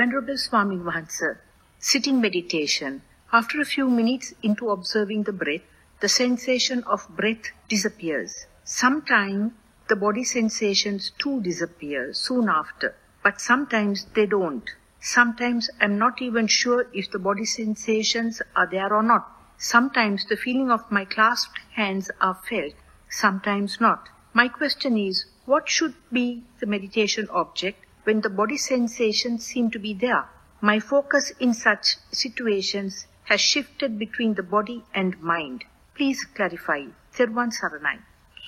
Venerable Swami Vahansa, uh, sitting meditation, after a few minutes into observing the breath, the sensation of breath disappears. Sometimes the body sensations too disappear soon after, but sometimes they don't. Sometimes I'm not even sure if the body sensations are there or not. Sometimes the feeling of my clasped hands are felt, sometimes not. My question is, what should be the meditation object when the body sensations seem to be there? My focus in such situations has shifted between the body and mind. Please clarify. Theruwan Saranai.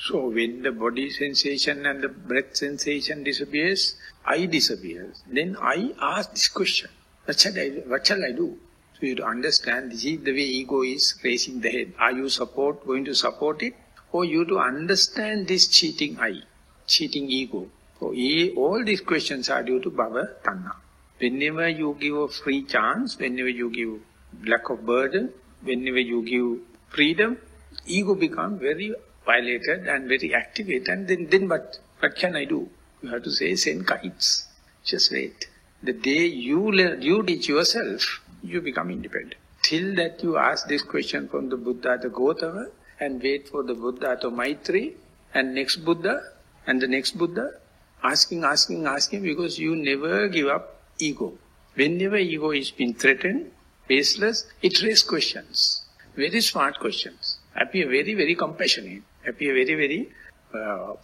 So when the body sensation and the breath sensation disappears, I disappears. Then I ask this question, what shall I, what shall I do? So you to understand this is the way ego is raising the head. Are you support going to support it? Or you to understand this cheating I, cheating ego. So all these questions are due to Bhava Tanha. Whenever you give a free chance, whenever you give lack of burden, whenever you give freedom, ego become very violated and very activated. And then, then what, what can I do? You have to say, send kites. Just wait. The day you, you teach yourself, you become independent. Till that you ask this question from the Buddha to Gautama and wait for the Buddha to Maitri and next Buddha and the next Buddha, asking, asking, asking because you never give up ego. Whenever ego is being threatened, baseless, it raises questions. Very smart questions. Appear very, very compassionate. Appear very, very uh,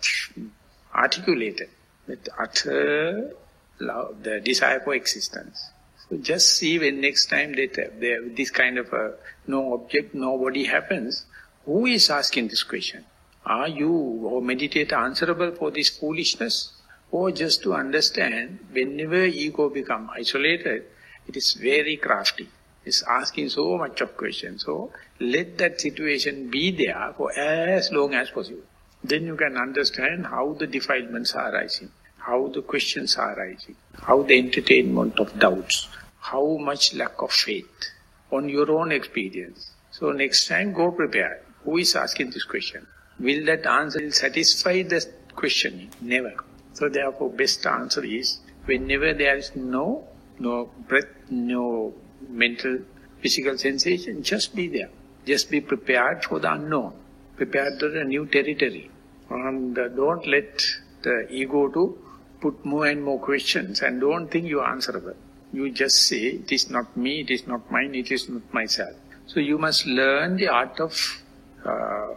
articulated. With utter love, the desire for existence. So just see when next time that they, this kind of a no object, no body happens, who is asking this question? Are you or meditator answerable for this foolishness? Or just to understand, whenever ego become isolated, it is very crafty. It's asking so much of questions. So let that situation be there for as long as possible. Then you can understand how the defilements are arising, how the questions are arising, how the entertainment of doubts, how much lack of faith on your own experience. So next time go prepare. Who is asking this question? Will that answer satisfy the questioning? Never. So therefore best answer is, whenever there is no, no breath, no mental, physical sensation, just be there. Just be prepared for the unknown, prepared for the new territory. And uh, don't let the ego to put more and more questions and don't think you are answerable. You just say, it is not me, it is not mine, it is not myself. So you must learn the art of uh,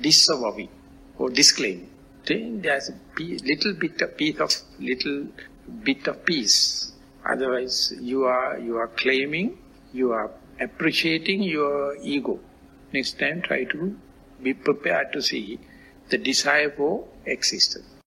disavowing or disclaiming then there's a little bit of piece of little bit of peace. Otherwise, you are you are claiming, you are appreciating your ego. Next time, try to be prepared to see the desire for existence.